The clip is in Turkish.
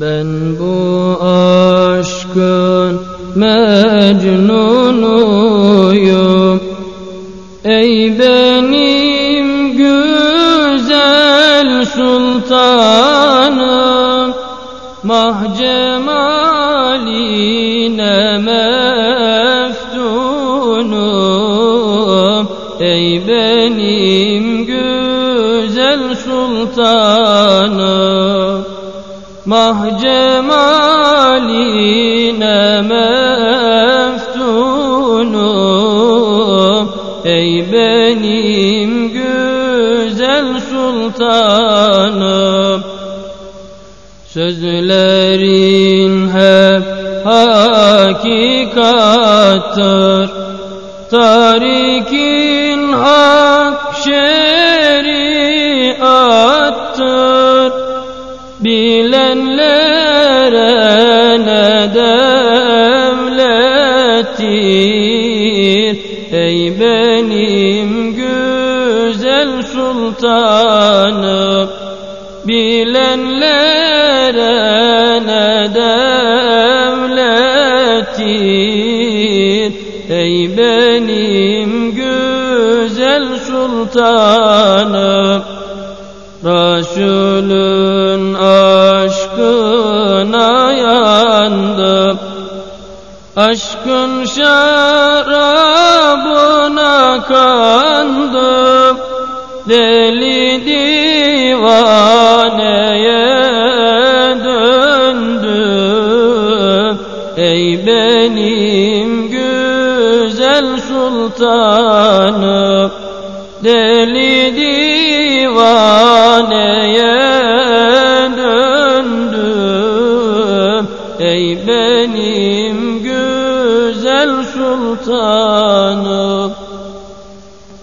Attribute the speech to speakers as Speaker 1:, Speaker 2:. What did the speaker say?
Speaker 1: Ben bu aşkın mecnunuyum. Ey benim güzel sultanım Mahcemaline meftunum. Ey benim güzel sultanım Mahcemaline meftunum Ey benim güzel sultanım. Sözlerin hep hakikattır Tarikin hak şeriattır Bilenlere ne devlettir Ey benim güzel sultanım Bilenlere ne devlettir Ey benim güzel sultanım. Resulün Aşkın şarabına kandım. Deli divaneye döndüm. Ey benim güzel sultanım. Deli divaneye döndüm. Ey benim sultanım